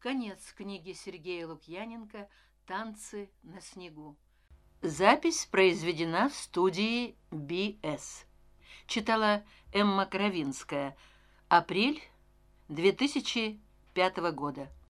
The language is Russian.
конец книги сергея лукьяненко танцы на снегу запись произведена в студии BS. читала эмма кровинская. Апрель две тысячи пятого года.